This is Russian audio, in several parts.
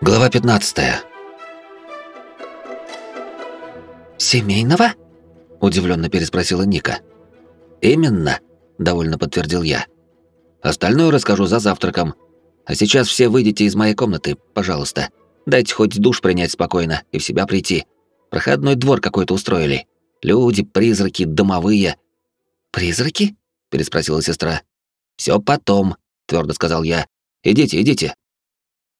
Глава 15. Семейного? удивленно переспросила Ника. Именно, довольно подтвердил я. Остальное расскажу за завтраком. А сейчас все выйдите из моей комнаты, пожалуйста. Дайте хоть душ принять спокойно и в себя прийти. Проходной двор какой-то устроили. Люди, призраки, домовые. Призраки? переспросила сестра. Все потом, твердо сказал я. Идите, идите.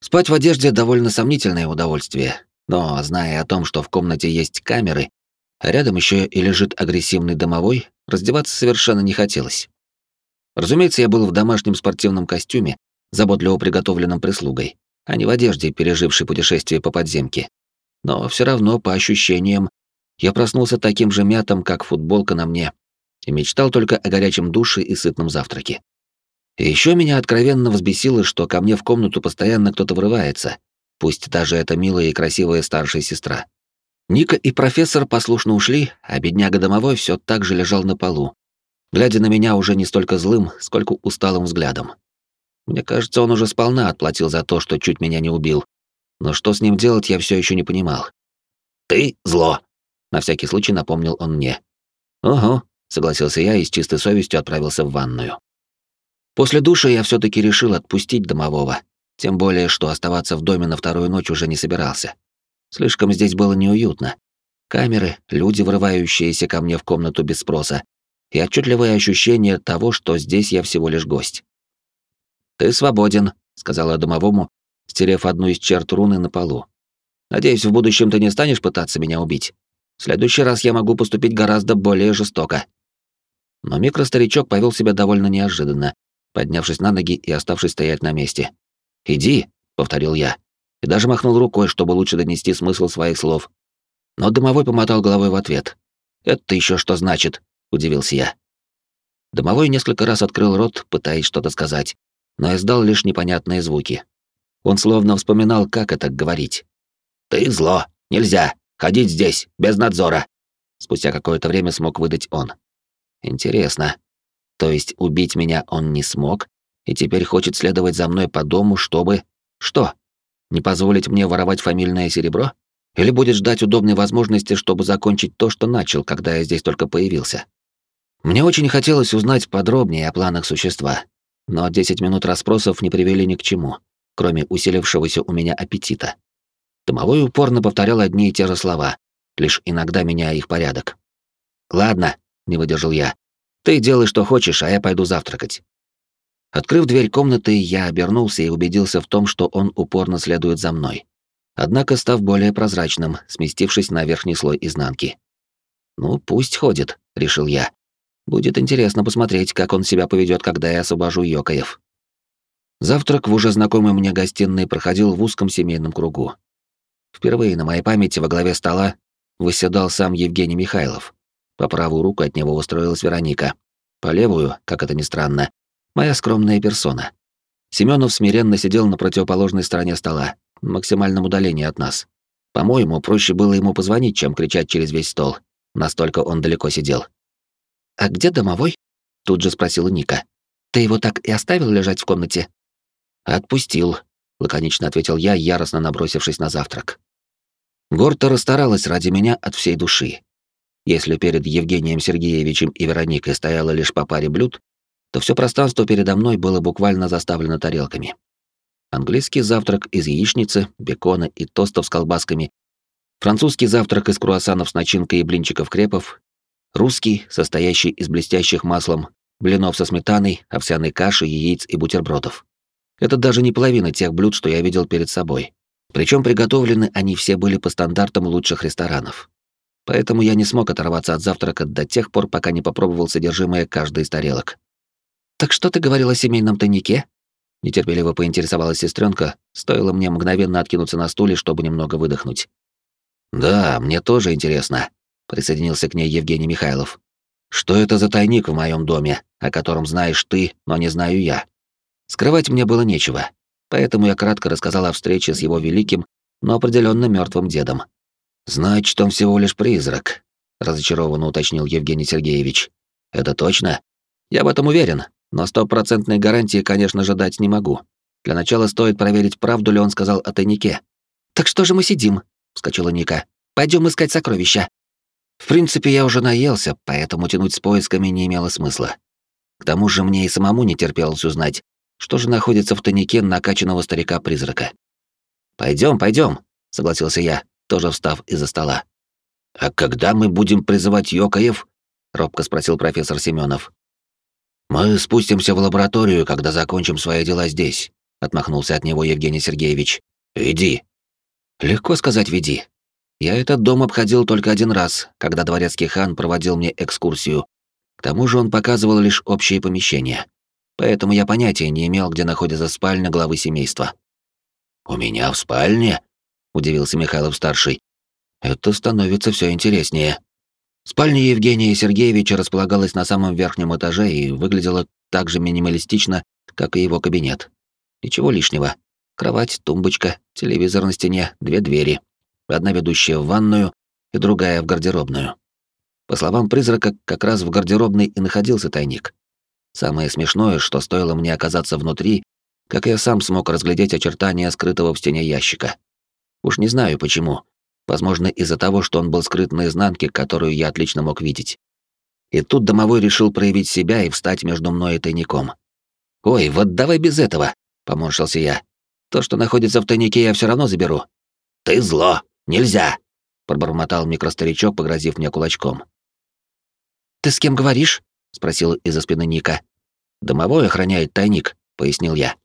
Спать в одежде довольно сомнительное удовольствие, но зная о том, что в комнате есть камеры, а рядом еще и лежит агрессивный домовой, раздеваться совершенно не хотелось. Разумеется, я был в домашнем спортивном костюме, заботливо приготовленном прислугой, а не в одежде, пережившей путешествие по подземке. Но все равно, по ощущениям, я проснулся таким же мятом, как футболка на мне, и мечтал только о горячем душе и сытном завтраке. И еще меня откровенно взбесило, что ко мне в комнату постоянно кто-то врывается, пусть даже это милая и красивая старшая сестра. Ника и профессор послушно ушли, а бедняга домовой все так же лежал на полу, глядя на меня уже не столько злым, сколько усталым взглядом. Мне кажется, он уже сполна отплатил за то, что чуть меня не убил. Но что с ним делать, я все еще не понимал. «Ты зло!» — на всякий случай напомнил он мне. «Ого», — согласился я и с чистой совестью отправился в ванную. После душа я все таки решил отпустить домового, тем более, что оставаться в доме на вторую ночь уже не собирался. Слишком здесь было неуютно. Камеры, люди, врывающиеся ко мне в комнату без спроса, и отчетливое ощущение того, что здесь я всего лишь гость. «Ты свободен», — сказала домовому, стерев одну из черт руны на полу. «Надеюсь, в будущем ты не станешь пытаться меня убить. В следующий раз я могу поступить гораздо более жестоко». Но микростаричок повел себя довольно неожиданно, поднявшись на ноги и оставшись стоять на месте. «Иди», — повторил я, и даже махнул рукой, чтобы лучше донести смысл своих слов. Но домовой помотал головой в ответ. «Это еще что значит?» — удивился я. Домовой несколько раз открыл рот, пытаясь что-то сказать, но издал лишь непонятные звуки. Он словно вспоминал, как это говорить. «Ты зло! Нельзя! Ходить здесь, без надзора!» Спустя какое-то время смог выдать он. «Интересно, то есть убить меня он не смог, и теперь хочет следовать за мной по дому, чтобы... Что? Не позволить мне воровать фамильное серебро? Или будет ждать удобной возможности, чтобы закончить то, что начал, когда я здесь только появился? Мне очень хотелось узнать подробнее о планах существа, но 10 минут расспросов не привели ни к чему, кроме усилившегося у меня аппетита. Домовой упорно повторял одни и те же слова, лишь иногда меняя их порядок. «Ладно», — не выдержал я, ты делай, что хочешь, а я пойду завтракать. Открыв дверь комнаты, я обернулся и убедился в том, что он упорно следует за мной. Однако став более прозрачным, сместившись на верхний слой изнанки. «Ну, пусть ходит», — решил я. «Будет интересно посмотреть, как он себя поведет, когда я освобожу Йокаев». Завтрак в уже знакомой мне гостиной проходил в узком семейном кругу. Впервые на моей памяти во главе стола выседал сам Евгений Михайлов. По правую руку от него устроилась Вероника. По левую, как это ни странно, моя скромная персона. Семенов смиренно сидел на противоположной стороне стола, в максимальном удалении от нас. По-моему, проще было ему позвонить, чем кричать через весь стол. Настолько он далеко сидел. «А где домовой?» — тут же спросила Ника. «Ты его так и оставил лежать в комнате?» «Отпустил», — лаконично ответил я, яростно набросившись на завтрак. Горта расстаралась ради меня от всей души, если перед Евгением Сергеевичем и Вероникой стояло лишь по паре блюд, то все пространство передо мной было буквально заставлено тарелками. Английский завтрак из яичницы, бекона и тостов с колбасками, французский завтрак из круассанов с начинкой и блинчиков-крепов, русский, состоящий из блестящих маслом, блинов со сметаной, овсяной каши, яиц и бутербродов. Это даже не половина тех блюд, что я видел перед собой. Причем приготовлены они все были по стандартам лучших ресторанов. Поэтому я не смог оторваться от завтрака до тех пор, пока не попробовал содержимое каждой из тарелок. «Так что ты говорил о семейном тайнике?» Нетерпеливо поинтересовалась сестренка, стоило мне мгновенно откинуться на стуле, чтобы немного выдохнуть. «Да, мне тоже интересно», — присоединился к ней Евгений Михайлов. «Что это за тайник в моем доме, о котором знаешь ты, но не знаю я?» Скрывать мне было нечего, поэтому я кратко рассказал о встрече с его великим, но определенно мертвым дедом. «Значит, он всего лишь призрак», — разочарованно уточнил Евгений Сергеевич. «Это точно? Я в этом уверен, но стопроцентной гарантии, конечно же, дать не могу. Для начала стоит проверить, правду ли он сказал о тайнике. «Так что же мы сидим?» — вскочила Ника. Пойдем искать сокровища». В принципе, я уже наелся, поэтому тянуть с поисками не имело смысла. К тому же мне и самому не терпелось узнать, что же находится в тайнике накачанного старика-призрака. Пойдем, пойдем, согласился я, тоже встав из-за стола. А когда мы будем призывать Йокаев? робко спросил профессор Семенов. Мы спустимся в лабораторию, когда закончим свои дела здесь, отмахнулся от него Евгений Сергеевич. Веди. Легко сказать веди. Я этот дом обходил только один раз, когда дворецкий хан проводил мне экскурсию. К тому же он показывал лишь общие помещения. Поэтому я понятия не имел, где находится спальня главы семейства. «У меня в спальне?» — удивился Михайлов-старший. «Это становится все интереснее». Спальня Евгения Сергеевича располагалась на самом верхнем этаже и выглядела так же минималистично, как и его кабинет. Ничего лишнего. Кровать, тумбочка, телевизор на стене, две двери. Одна ведущая в ванную и другая в гардеробную. По словам призрака, как раз в гардеробной и находился тайник. Самое смешное, что стоило мне оказаться внутри, как я сам смог разглядеть очертания скрытого в стене ящика. Уж не знаю почему. Возможно, из-за того, что он был скрыт на изнанке, которую я отлично мог видеть. И тут домовой решил проявить себя и встать между мной и тайником. «Ой, вот давай без этого», — поморщился я. «То, что находится в тайнике, я все равно заберу». «Ты зло! Нельзя!» — пробормотал микростаричок, погрозив мне кулачком. «Ты с кем говоришь?» — спросил из-за спины Ника. «Домовой охраняет тайник», — пояснил я.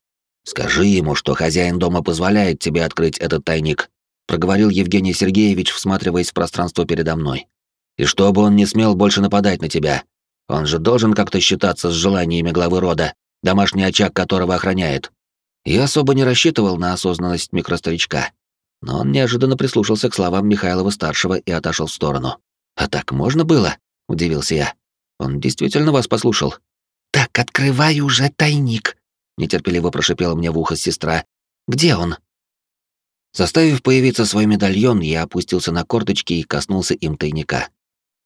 «Скажи ему, что хозяин дома позволяет тебе открыть этот тайник», — проговорил Евгений Сергеевич, всматриваясь в пространство передо мной. «И чтобы он не смел больше нападать на тебя. Он же должен как-то считаться с желаниями главы рода, домашний очаг которого охраняет». Я особо не рассчитывал на осознанность микростаричка, но он неожиданно прислушался к словам Михайлова-старшего и отошел в сторону. «А так можно было?» — удивился я. «Он действительно вас послушал». «Так, открывай уже тайник», нетерпеливо прошипела мне в ухо сестра. Где он? Заставив появиться свой медальон, я опустился на корточки и коснулся им тайника.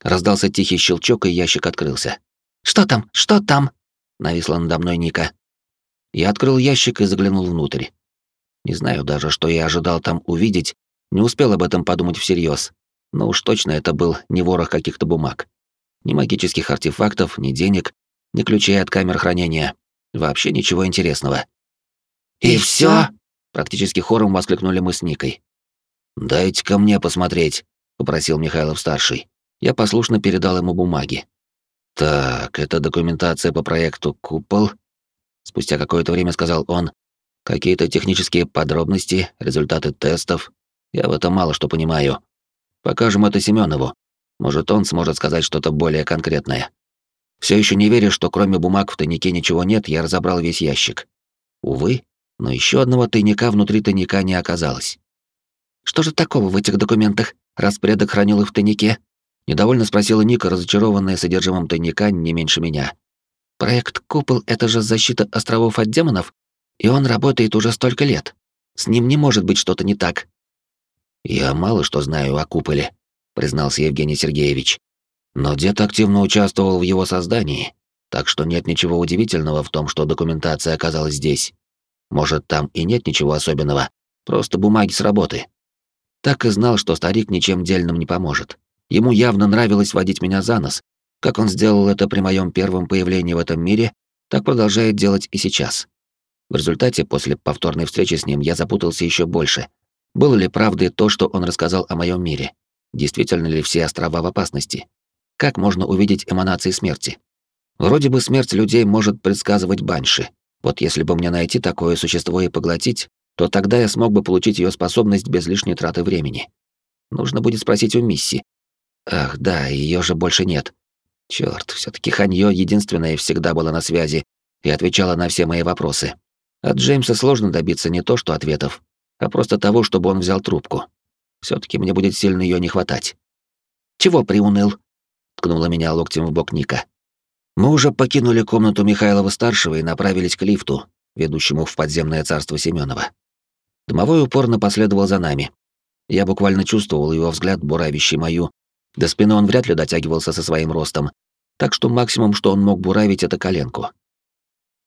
Раздался тихий щелчок, и ящик открылся. «Что там? Что там?» — нависла надо мной Ника. Я открыл ящик и заглянул внутрь. Не знаю даже, что я ожидал там увидеть, не успел об этом подумать всерьез. Но уж точно это был не ворох каких-то бумаг. Ни магических артефактов, ни денег, ни ключей от камер хранения. Вообще ничего интересного. «И, все? Практически хором воскликнули мы с Никой. «Дайте ко мне посмотреть», — попросил Михайлов-старший. Я послушно передал ему бумаги. «Так, это документация по проекту «Купол». Спустя какое-то время сказал он. «Какие-то технические подробности, результаты тестов. Я в этом мало что понимаю. Покажем это Семенову. Может, он сможет сказать что-то более конкретное». Все еще не веря, что кроме бумаг в тайнике ничего нет, я разобрал весь ящик. Увы, но еще одного тайника внутри тайника не оказалось. «Что же такого в этих документах, раз предок хранил их в тайнике?» Недовольно спросила Ника, разочарованная содержимым тайника не меньше меня. «Проект «Купол» — это же защита островов от демонов, и он работает уже столько лет. С ним не может быть что-то не так». «Я мало что знаю о куполе», — признался Евгений Сергеевич. Но дед активно участвовал в его создании, так что нет ничего удивительного в том, что документация оказалась здесь. Может, там и нет ничего особенного, просто бумаги с работы. Так и знал, что старик ничем дельным не поможет. Ему явно нравилось водить меня за нос. Как он сделал это при моем первом появлении в этом мире, так продолжает делать и сейчас. В результате, после повторной встречи с ним, я запутался еще больше. Было ли правдой то, что он рассказал о моем мире? Действительно ли все острова в опасности? Как можно увидеть эманации смерти? Вроде бы смерть людей может предсказывать банши. Вот если бы мне найти такое существо и поглотить, то тогда я смог бы получить ее способность без лишней траты времени. Нужно будет спросить у Мисси. Ах, да, ее же больше нет. Черт, все таки Ханьё единственная всегда была на связи и отвечала на все мои вопросы. От Джеймса сложно добиться не то что ответов, а просто того, чтобы он взял трубку. все таки мне будет сильно ее не хватать. «Чего приуныл?» Ткнула меня локтем в бок Ника. Мы уже покинули комнату Михайлова-старшего и направились к лифту, ведущему в подземное царство Семенова. Домовой упорно последовал за нами. Я буквально чувствовал его взгляд, буравящий мою. До спины он вряд ли дотягивался со своим ростом, так что максимум, что он мог буравить, это коленку.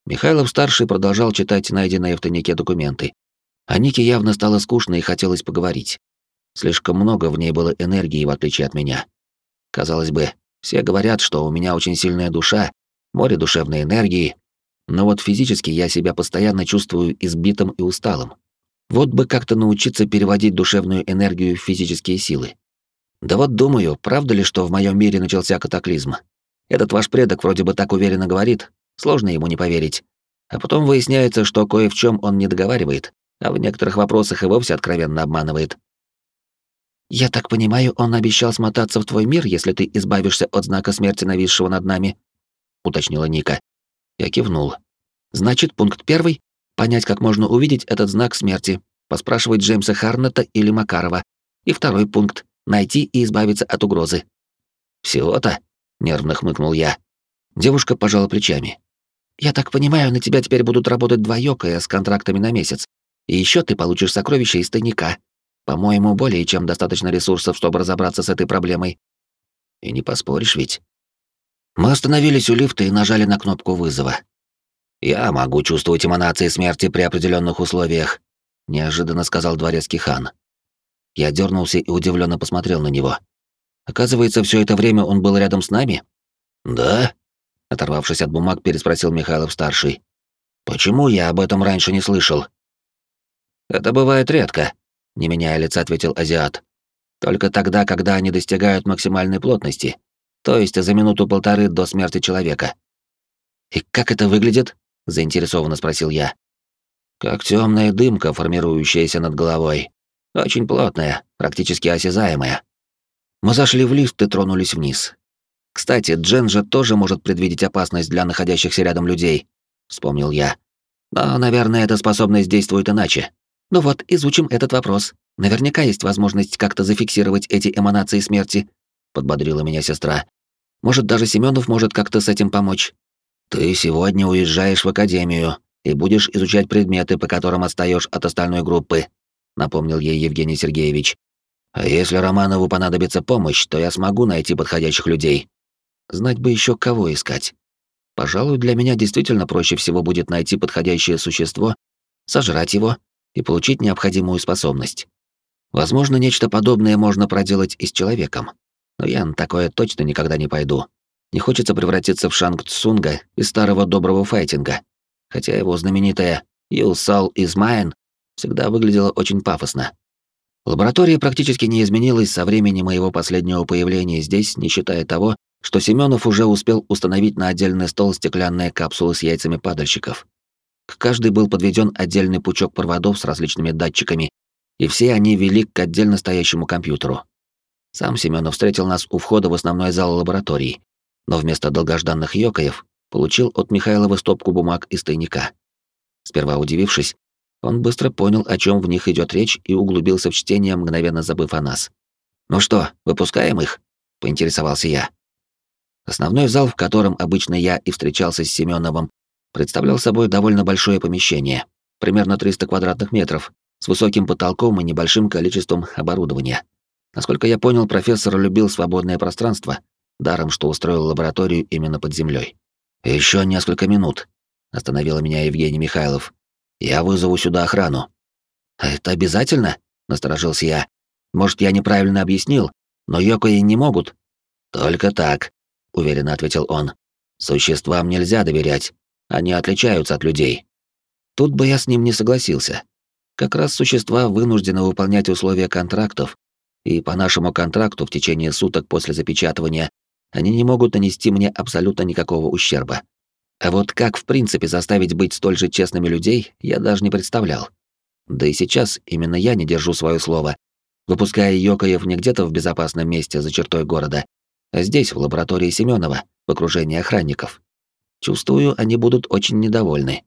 Михайлов-старший продолжал читать найденные в тайнике документы. А Нике явно стало скучно и хотелось поговорить. Слишком много в ней было энергии, в отличие от меня. Казалось бы, все говорят, что у меня очень сильная душа, море душевной энергии, но вот физически я себя постоянно чувствую избитым и усталым. Вот бы как-то научиться переводить душевную энергию в физические силы. Да вот думаю, правда ли, что в моем мире начался катаклизм? Этот ваш предок вроде бы так уверенно говорит, сложно ему не поверить. А потом выясняется, что кое в чем он не договаривает, а в некоторых вопросах и вовсе откровенно обманывает. «Я так понимаю, он обещал смотаться в твой мир, если ты избавишься от знака смерти, нависшего над нами?» — уточнила Ника. Я кивнул. «Значит, пункт первый — понять, как можно увидеть этот знак смерти, поспрашивать Джеймса Харнета или Макарова. И второй пункт — найти и избавиться от угрозы». «Всего-то?» — нервно хмыкнул я. Девушка пожала плечами. «Я так понимаю, на тебя теперь будут работать два Йокая с контрактами на месяц. И еще ты получишь сокровища из тайника. По-моему, более чем достаточно ресурсов, чтобы разобраться с этой проблемой. И не поспоришь ведь. Мы остановились у лифта и нажали на кнопку вызова. Я могу чувствовать эманации смерти при определенных условиях, неожиданно сказал дворецкий хан. Я дернулся и удивленно посмотрел на него. Оказывается, все это время он был рядом с нами? Да? Оторвавшись от бумаг, переспросил Михайлов старший. Почему я об этом раньше не слышал? Это бывает редко, не меняя лица, ответил азиат. Только тогда, когда они достигают максимальной плотности, то есть за минуту-полторы до смерти человека. И как это выглядит? заинтересованно спросил я. Как темная дымка, формирующаяся над головой. Очень плотная, практически осязаемая. Мы зашли в лифт и тронулись вниз. Кстати, Джен же тоже может предвидеть опасность для находящихся рядом людей, вспомнил я. Но, наверное, эта способность действует иначе. Ну вот, изучим этот вопрос. Наверняка есть возможность как-то зафиксировать эти эманации смерти, подбодрила меня сестра. Может, даже Семенов может как-то с этим помочь. Ты сегодня уезжаешь в академию и будешь изучать предметы, по которым отстаешь от остальной группы, напомнил ей Евгений Сергеевич. А если Романову понадобится помощь, то я смогу найти подходящих людей. Знать бы еще кого искать. Пожалуй, для меня действительно проще всего будет найти подходящее существо, сожрать его и получить необходимую способность. Возможно, нечто подобное можно проделать и с человеком. Но я на такое точно никогда не пойду. Не хочется превратиться в Шанг Цунга из старого доброго файтинга. Хотя его знаменитая «You Soul is mine» всегда выглядела очень пафосно. Лаборатория практически не изменилась со времени моего последнего появления здесь, не считая того, что Семенов уже успел установить на отдельный стол стеклянные капсулы с яйцами падальщиков. К каждой был подведен отдельный пучок проводов с различными датчиками, и все они вели к отдельно стоящему компьютеру. Сам Семенов встретил нас у входа в основной зал лаборатории, но вместо долгожданных йокаев получил от Михайлова стопку бумаг из тайника. Сперва удивившись, он быстро понял, о чем в них идет речь, и углубился в чтение, мгновенно забыв о нас. «Ну что, выпускаем их?» — поинтересовался я. Основной зал, в котором обычно я и встречался с Семеновым, представлял собой довольно большое помещение, примерно 300 квадратных метров, с высоким потолком и небольшим количеством оборудования. Насколько я понял, профессор любил свободное пространство, даром что устроил лабораторию именно под землей. Еще несколько минут, остановила меня Евгений Михайлов. Я вызову сюда охрану. «А это обязательно? насторожился я. Может, я неправильно объяснил, но Йокои не могут. Только так, уверенно ответил он. Существам нельзя доверять. Они отличаются от людей. Тут бы я с ним не согласился. Как раз существа вынуждены выполнять условия контрактов, и по нашему контракту в течение суток после запечатывания они не могут нанести мне абсолютно никакого ущерба. А вот как в принципе заставить быть столь же честными людей, я даже не представлял. Да и сейчас именно я не держу свое слово, выпуская Йокаев не где-то в безопасном месте за чертой города, а здесь, в лаборатории Семенова, в окружении охранников. Чувствую, они будут очень недовольны.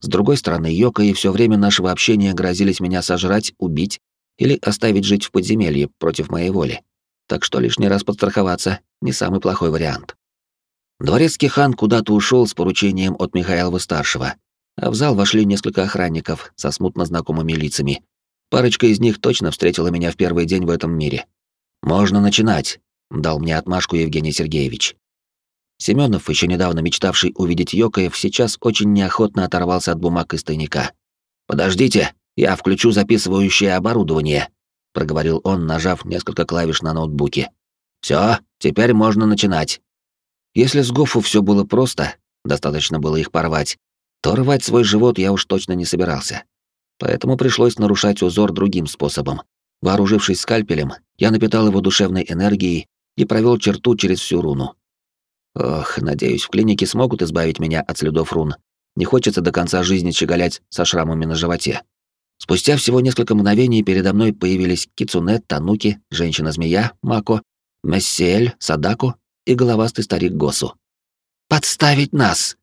С другой стороны, Йока и все время нашего общения грозились меня сожрать, убить или оставить жить в подземелье против моей воли. Так что лишний раз подстраховаться — не самый плохой вариант. Дворецкий хан куда-то ушел с поручением от Михаила-старшего, а в зал вошли несколько охранников со смутно знакомыми лицами. Парочка из них точно встретила меня в первый день в этом мире. «Можно начинать», — дал мне отмашку Евгений Сергеевич. Семенов, еще недавно мечтавший увидеть Йокаев, сейчас очень неохотно оторвался от бумаг из тайника. «Подождите, я включу записывающее оборудование», — проговорил он, нажав несколько клавиш на ноутбуке. «Все, теперь можно начинать». Если с Гофу все было просто, достаточно было их порвать, то рвать свой живот я уж точно не собирался. Поэтому пришлось нарушать узор другим способом. Вооружившись скальпелем, я напитал его душевной энергией и провел черту через всю руну. Ох, надеюсь, в клинике смогут избавить меня от следов рун. Не хочется до конца жизни щеголять со шрамами на животе. Спустя всего несколько мгновений передо мной появились Кицуне, Тануки, женщина-змея, Мако, Мессиэль, Садаку и головастый старик Госу. «Подставить нас!»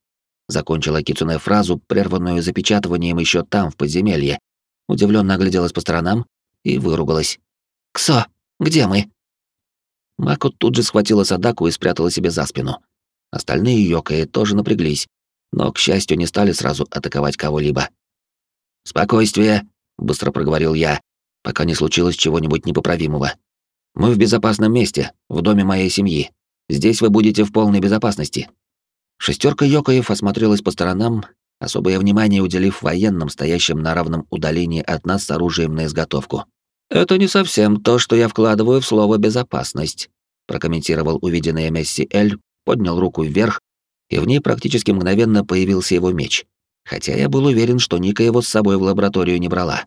Закончила Кицуне фразу, прерванную запечатыванием еще там, в подземелье. Удивленно огляделась по сторонам и выругалась. «Ксо, где мы?» Мако тут же схватила Садаку и спрятала себе за спину. Остальные Йокаи тоже напряглись, но, к счастью, не стали сразу атаковать кого-либо. «Спокойствие», — быстро проговорил я, пока не случилось чего-нибудь непоправимого. «Мы в безопасном месте, в доме моей семьи. Здесь вы будете в полной безопасности». Шестерка Йокаев осмотрелась по сторонам, особое внимание уделив военным, стоящим на равном удалении от нас с оружием на изготовку. «Это не совсем то, что я вкладываю в слово «безопасность», прокомментировал увиденное Месси Эль, поднял руку вверх, и в ней практически мгновенно появился его меч. Хотя я был уверен, что Ника его с собой в лабораторию не брала.